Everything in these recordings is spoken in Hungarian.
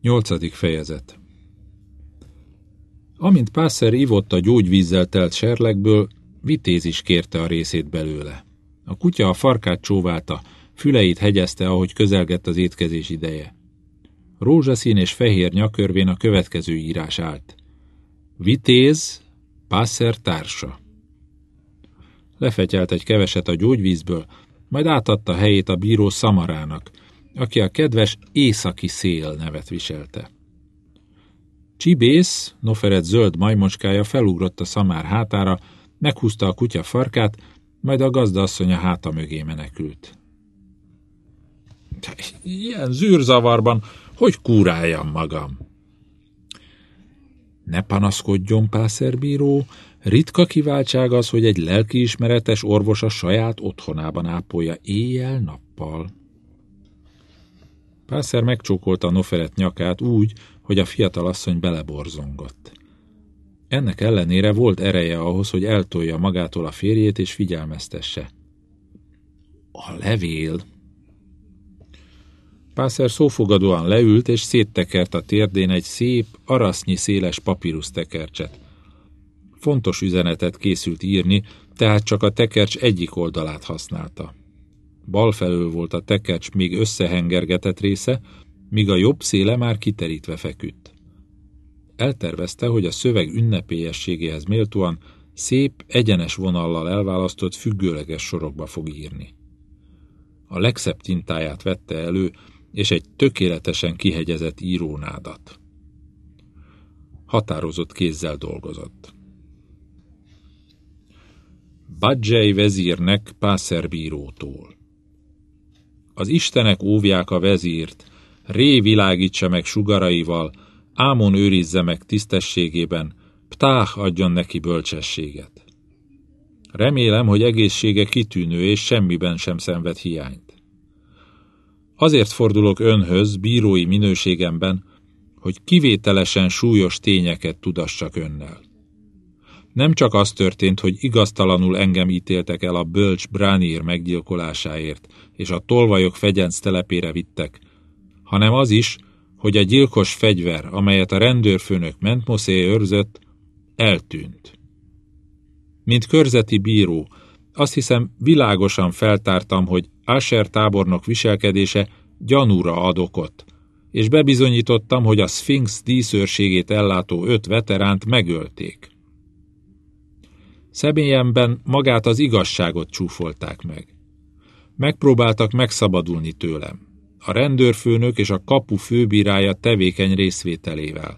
Nyolcadik fejezet Amint Pászer ivott a gyógyvízzel telt serlegből, Vitéz is kérte a részét belőle. A kutya a farkát csóválta, füleit hegyezte, ahogy közelgett az étkezés ideje. Rózsaszín és fehér nyakörvén a következő írás állt. Vitéz, Pászer társa. Lefetyelt egy keveset a gyógyvízből, majd átadta helyét a bíró Szamarának, aki a kedves északi szél nevet viselte. Csibész, Noferet zöld majmocskája felugrott a szamár hátára, meghúzta a kutya farkát, majd a gazdaasszonya háta mögé menekült. Ilyen zűrzavarban hogy kúráljam magam? Ne panaszkodjon, pászerbíró, ritka kiváltság az, hogy egy lelkiismeretes orvos a saját otthonában ápolja éjjel-nappal. Pászer megcsókolta a Noferet nyakát úgy, hogy a fiatal asszony beleborzongott. Ennek ellenére volt ereje ahhoz, hogy eltolja magától a férjét és figyelmeztesse. A levél! Pászer szófogadóan leült, és széttekert a térdén egy szép, arasznyi széles papírus tekercset. Fontos üzenetet készült írni, tehát csak a tekercs egyik oldalát használta. Bal felől volt a tekercs még összehengergetett része, míg a jobb széle már kiterítve feküdt. Eltervezte, hogy a szöveg ünnepélyességéhez méltóan szép, egyenes vonallal elválasztott függőleges sorokba fog írni. A legszebb tintáját vette elő, és egy tökéletesen kihegyezett írónádat. Határozott kézzel dolgozott. Badzsely vezírnek pászerbírótól. Az istenek óvják a vezírt, Ré világítsa meg sugaraival, Ámon őrizze meg tisztességében, Ptách adjon neki bölcsességet. Remélem, hogy egészsége kitűnő és semmiben sem szenved hiányt. Azért fordulok önhöz bírói minőségemben, hogy kivételesen súlyos tényeket tudassak önnel. Nem csak az történt, hogy igaztalanul engem ítéltek el a bölcs Bránír meggyilkolásáért, és a tolvajok fegyenc telepére vittek, hanem az is, hogy a gyilkos fegyver, amelyet a rendőrfőnök Mentmoszé őrzött, eltűnt. Mint körzeti bíró, azt hiszem világosan feltártam, hogy Asher tábornok viselkedése gyanúra ad okot, és bebizonyítottam, hogy a Sphinx díszőrségét ellátó öt veteránt megölték. Személyemben magát az igazságot csúfolták meg. Megpróbáltak megszabadulni tőlem. A rendőrfőnök és a kapu főbírája tevékeny részvételével,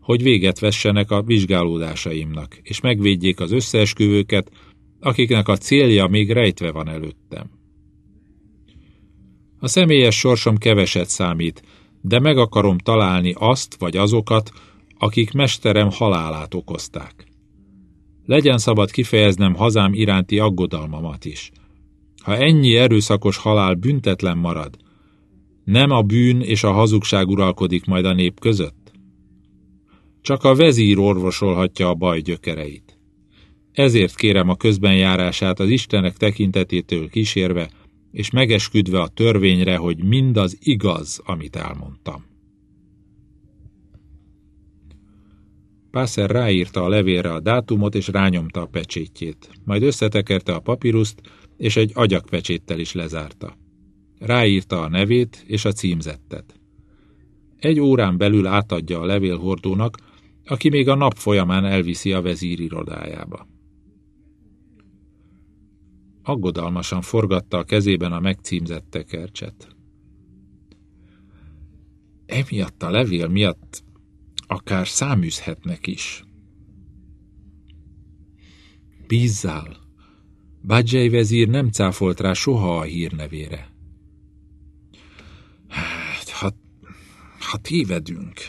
hogy véget vessenek a vizsgálódásaimnak, és megvédjék az összeesküvőket, akiknek a célja még rejtve van előttem. A személyes sorsom keveset számít, de meg akarom találni azt vagy azokat, akik mesterem halálát okozták. Legyen szabad kifejeznem hazám iránti aggodalmamat is. Ha ennyi erőszakos halál büntetlen marad, nem a bűn és a hazugság uralkodik majd a nép között? Csak a vezír orvosolhatja a baj gyökereit. Ezért kérem a közbenjárását az Istenek tekintetétől kísérve, és megesküdve a törvényre, hogy mindaz igaz, amit elmondtam. Pászer ráírta a levélre a dátumot, és rányomta a pecsétjét. Majd összetekerte a papíruszt, és egy agyakpecséttel is lezárta. Ráírta a nevét és a címzettet. Egy órán belül átadja a levélhordónak, aki még a nap folyamán elviszi a vezír irodájába. Aggodalmasan forgatta a kezében a megcímzett tekercset. Emiatt a levél miatt akár száműzhetnek is. Bízzál! Badzsely vezír nem cáfolt rá soha a hírnevére. Hát, ha, ha tévedünk,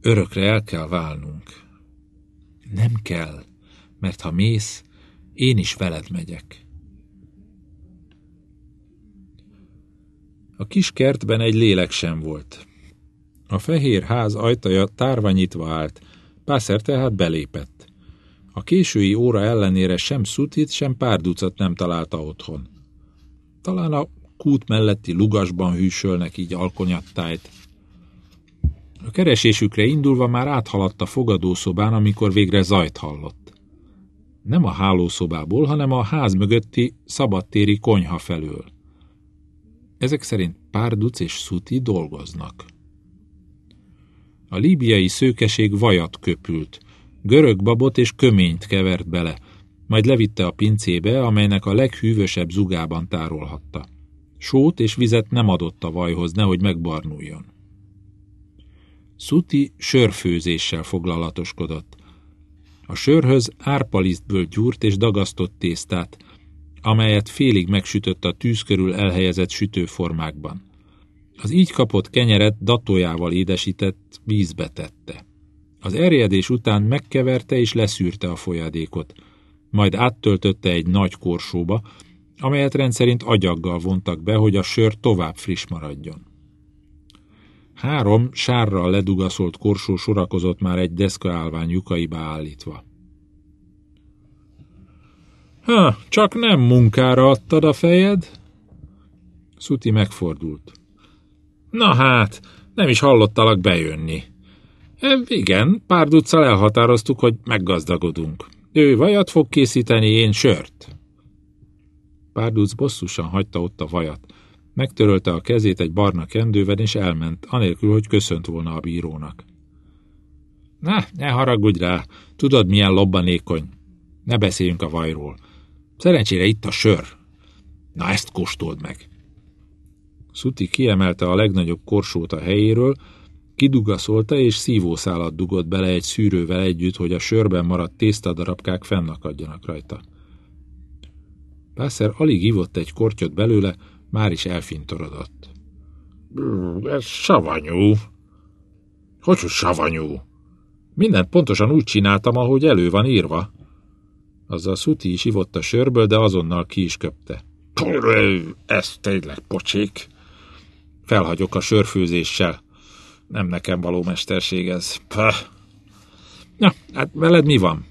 örökre el kell válnunk. Nem kell, mert ha mész, én is veled megyek. A kis kertben egy lélek sem volt. A fehér ház ajtaja tárva nyitva állt, Pászer tehát belépett. A késői óra ellenére sem szutit, sem párducat nem találta otthon. Talán a kút melletti lugasban hűsölnek így alkonyattájt. A keresésükre indulva már áthaladt a fogadószobán, amikor végre zajt hallott. Nem a hálószobából, hanem a ház mögötti szabadtéri konyha felől. Ezek szerint Párduc és Szuti dolgoznak. A líbiai szőkeség vajat köpült, görög babot és köményt kevert bele, majd levitte a pincébe, amelynek a leghűvösebb zugában tárolhatta. Sót és vizet nem adott a vajhoz, nehogy megbarnuljon. Szuti sörfőzéssel foglalatoskodott. A sörhöz árpalisztből gyúrt és dagasztott tésztát, amelyet félig megsütött a tűz körül elhelyezett sütőformákban. Az így kapott kenyeret datójával édesített vízbe tette. Az erjedés után megkeverte és leszűrte a folyadékot, majd áttöltötte egy nagy korsóba, amelyet rendszerint agyaggal vontak be, hogy a sör tovább friss maradjon. Három sárral ledugaszolt korsó sorakozott már egy deszkaállvány lyukaiba állítva. Ha, csak nem munkára adtad a fejed? Szuti megfordult. Na hát, nem is hallottalak bejönni. E, igen, pár duccal elhatároztuk, hogy meggazdagodunk. Ő vajat fog készíteni, én sört. Párduc bosszusan hagyta ott a vajat. Megtörölte a kezét egy barna kendővel, és elment, anélkül, hogy köszönt volna a bírónak. Na, ne haragudj rá, tudod, milyen lobbanékony. Ne beszéljünk a vajról. Szerencsére itt a sör. Na, ezt kóstold meg. Szuti kiemelte a legnagyobb korsót a helyéről, kidugaszolta és szívószálat dugott bele egy szűrővel együtt, hogy a sörben maradt tésztadarabkák fennakadjanak rajta. Pászer alig ivott egy kortyot belőle, már is elfintorodott. Ez savanyú. Hogy, hogy savanyú? Mindent pontosan úgy csináltam, ahogy elő van írva. Azzal Szuti is ivott a sörből, de azonnal ki is köpte. Ez tényleg pocsék. Felhagyok a sörfőzéssel. Nem nekem való mesterség ez. Pah. Na, hát veled mi van?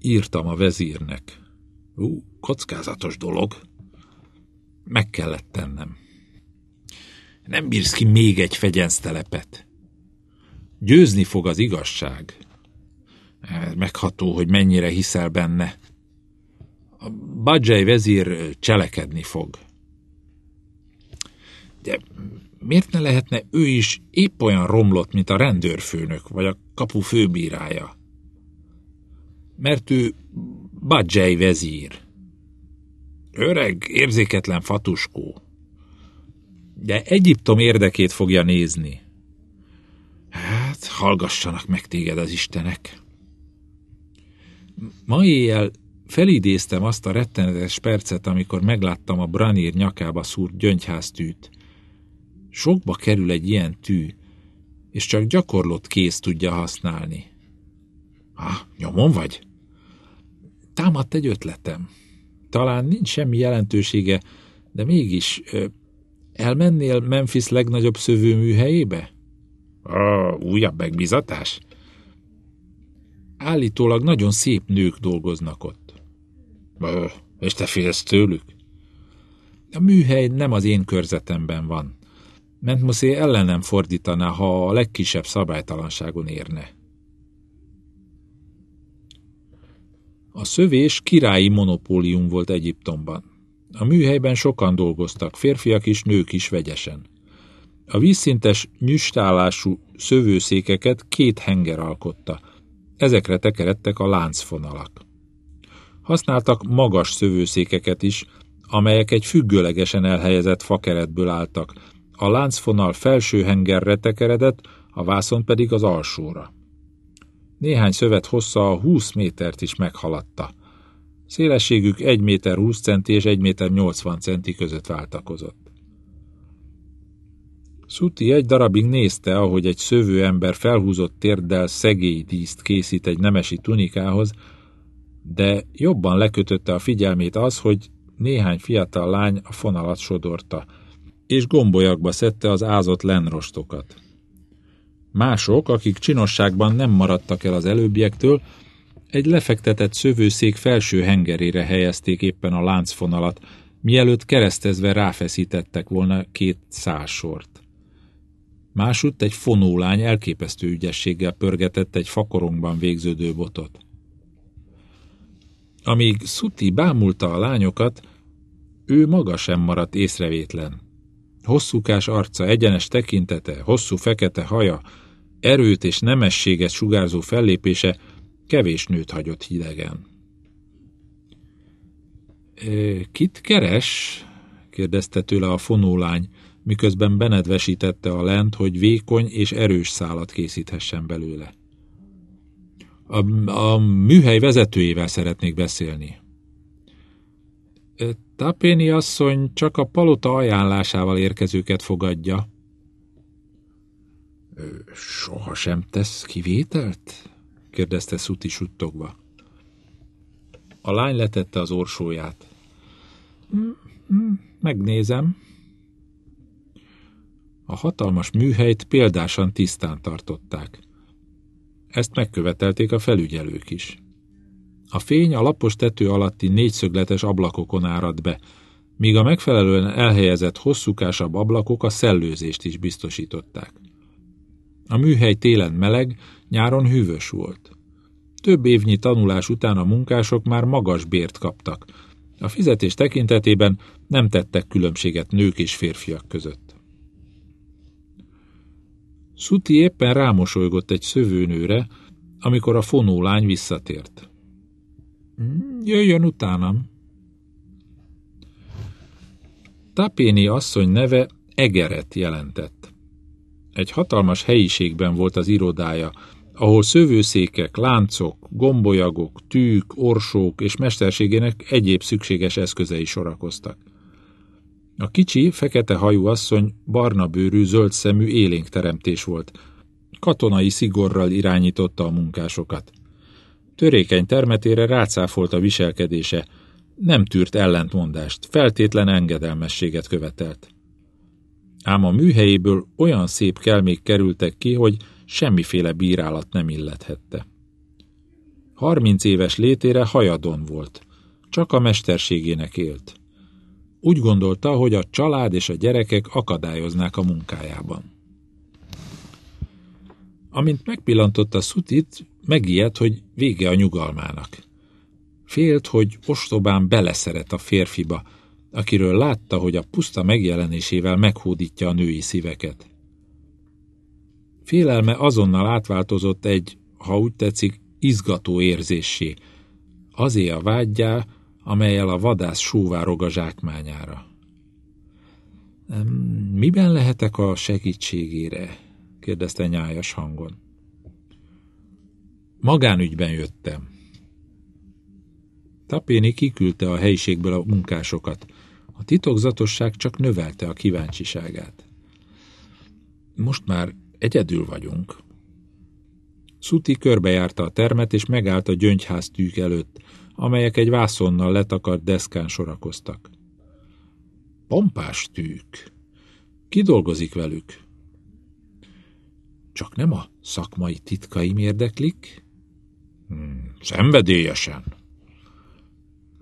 Írtam a vezírnek. Ú, kockázatos dolog. Meg kellett tennem. Nem bírsz ki még egy fegyensztelepet. Győzni fog az igazság. Megható, hogy mennyire hiszel benne. A Badzsely vezír cselekedni fog. De miért ne lehetne ő is épp olyan romlott, mint a rendőrfőnök, vagy a kapu főbírája? Mert ő Badzsely vezír. Öreg, érzéketlen fatuskó. De Egyiptom érdekét fogja nézni. Hát, hallgassanak meg téged az istenek. Ma éjjel felidéztem azt a rettenetes percet, amikor megláttam a Branír nyakába szúrt gyöngyháztűt. Sokba kerül egy ilyen tű, és csak gyakorlott kéz tudja használni. Ah, nyomon vagy? Támadt egy ötletem. Talán nincs semmi jelentősége, de mégis elmennél Memphis legnagyobb szövőműhelyébe? A újabb megbizatás? Állítólag nagyon szép nők dolgoznak ott. Ö, és te félsz tőlük? A műhely nem az én körzetemben van. Mentmuszé ellenem fordítaná, ha a legkisebb szabálytalanságon érne. A szövés királyi monopólium volt Egyiptomban. A műhelyben sokan dolgoztak, férfiak is, nők is vegyesen. A vízszintes, nyüstálású szövőszékeket két henger alkotta. Ezekre tekeredtek a láncfonalak. Használtak magas szövőszékeket is, amelyek egy függőlegesen elhelyezett fakeretből álltak. A láncfonal felső hengerre tekeredett, a vászon pedig az alsóra. Néhány szövet hossza a 20 métert is meghaladta. Szélességük 1 méter 20 centi és 1 méter 80 centi között váltakozott. Szuti egy darabig nézte, ahogy egy szövő ember felhúzott térddel szegély díszt készít egy nemesi tunikához, de jobban lekötötte a figyelmét az, hogy néhány fiatal lány a fonalat sodorta, és gombolyakba szedte az ázott lenrostokat. Mások, akik csinosságban nem maradtak el az előbbiektől, egy lefektetett szövőszék felső hengerére helyezték éppen a láncfonalat, mielőtt keresztezve ráfeszítettek volna két szálsort. Másutt egy fonólány elképesztő ügyességgel pörgetett egy fakorongban végződő botot. Amíg Szuti bámulta a lányokat, ő maga sem maradt észrevétlen. Hosszúkás arca, egyenes tekintete, hosszú fekete haja, erőt és nemességet sugárzó fellépése kevés nőt hagyott hidegen. Kit keres? kérdezte tőle a fonólány, miközben benedvesítette a lent, hogy vékony és erős szálat készíthessen belőle. A, a műhely vezetőjével szeretnék beszélni. Tapéni asszony csak a palota ajánlásával érkezőket fogadja. Soha sem tesz kivételt? kérdezte Szuti suttogva. A lány letette az orsóját. Megnézem. A hatalmas műhelyt példásan tisztán tartották. Ezt megkövetelték a felügyelők is. A fény a lapos tető alatti négyszögletes ablakokon árad be, míg a megfelelően elhelyezett hosszúkásabb ablakok a szellőzést is biztosították. A műhely télen meleg, nyáron hűvös volt. Több évnyi tanulás után a munkások már magas bért kaptak. A fizetés tekintetében nem tettek különbséget nők és férfiak között. Szuti éppen rámosolygott egy szövőnőre, amikor a fonólány visszatért. Jöjjön utánam. Tapéni asszony neve Egeret jelentett. Egy hatalmas helyiségben volt az irodája, ahol szövőszékek, láncok, gombolyagok, tűk, orsók és mesterségének egyéb szükséges eszközei sorakoztak. A kicsi, fekete hajú asszony barna bőrű, zöld szemű élénk volt. Katonai szigorral irányította a munkásokat. Törékeny termetére rácáfolt a viselkedése, nem tűrt ellentmondást, feltétlen engedelmességet követelt. Ám a műhelyéből olyan szép kelmék kerültek ki, hogy semmiféle bírálat nem illethette. Harminc éves létére hajadon volt, csak a mesterségének élt. Úgy gondolta, hogy a család és a gyerekek akadályoznák a munkájában. Amint megpillantotta Szutit, megijedt, hogy vége a nyugalmának. Félt, hogy ostobán beleszeret a férfiba, akiről látta, hogy a puszta megjelenésével meghódítja a női szíveket. Félelme azonnal átváltozott egy, ha úgy tetszik, izgató érzéssé, azé a vágyjá, amelyel a vadász sóvárog a zsákmányára. Miben lehetek a segítségére? kérdezte nyájas hangon. Magánügyben jöttem. Tapéni kiküldte a helyiségből a munkásokat. A titokzatosság csak növelte a kíváncsiságát. Most már Egyedül vagyunk. Szuti körbejárta a termet, és megállt a gyöngyház tűk előtt, amelyek egy vászonnal letakart deszkán sorakoztak. Pompás tűk. Ki dolgozik velük? Csak nem a szakmai titkaim érdeklik? Hmm, szenvedélyesen.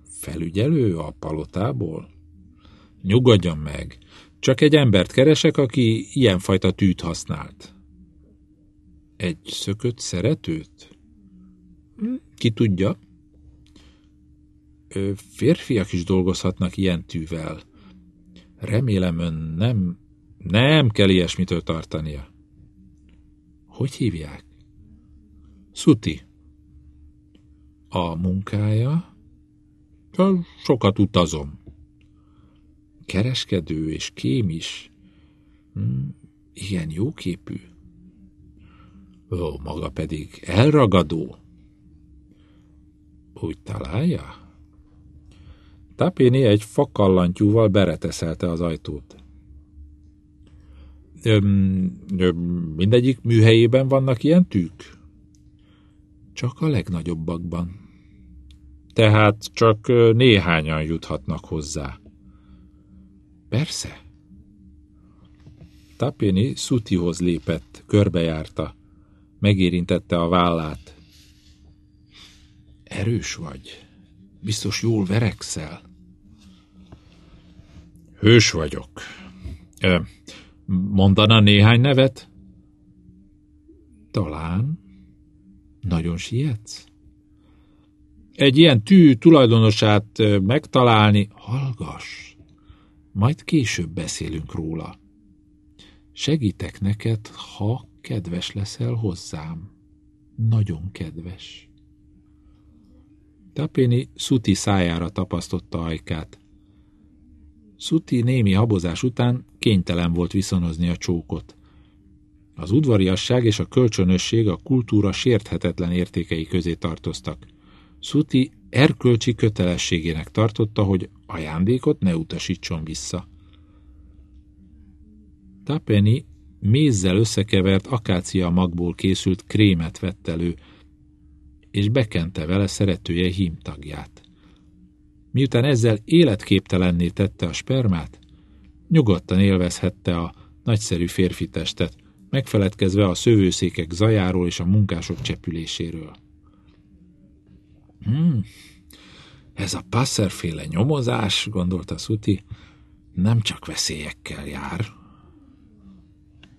Felügyelő a palotából? Nyugodjon meg, csak egy embert keresek, aki ilyenfajta tűt használt. Egy szökött szeretőt? Hm, ki tudja? Férfiak is dolgozhatnak ilyen tűvel. Remélem ön nem... Nem kell ilyesmitől tartania. Hogy hívják? Szuti. A munkája? Sokat utazom kereskedő és kém is. Hmm, igen, jóképű. Ó, maga pedig elragadó. Úgy találja? Tapéni egy fakallantyúval bereteszelte az ajtót. Öm, öm, mindegyik műhelyében vannak ilyen tűk? Csak a legnagyobbakban. Tehát csak néhányan juthatnak hozzá. Persze. Tapéni Szutihoz lépett, körbejárta, megérintette a vállát. Erős vagy. Biztos jól verekszel. Hős vagyok. Ö, Mondana néhány nevet? Talán. Nagyon sietsz? Egy ilyen tű tulajdonosát megtalálni, hallgass, majd később beszélünk róla. Segítek neked, ha kedves leszel hozzám. Nagyon kedves. Tapéni Szuti szájára tapasztotta ajkát. Szuti némi habozás után kénytelen volt viszonozni a csókot. Az udvariasság és a kölcsönösség a kultúra sérthetetlen értékei közé tartoztak. Szuti erkölcsi kötelességének tartotta, hogy ajándékot ne utasítson vissza. Tapeni mézzel összekevert akácia magból készült krémet vett elő, és bekente vele szeretője hímtagját. Miután ezzel életképtelenné tette a spermát, nyugodtan élvezhette a nagyszerű férfi testet, megfeledkezve a szövőszékek zajáról és a munkások csepüléséről. Hmm, ez a passzerféle nyomozás, gondolta Szuti, nem csak veszélyekkel jár,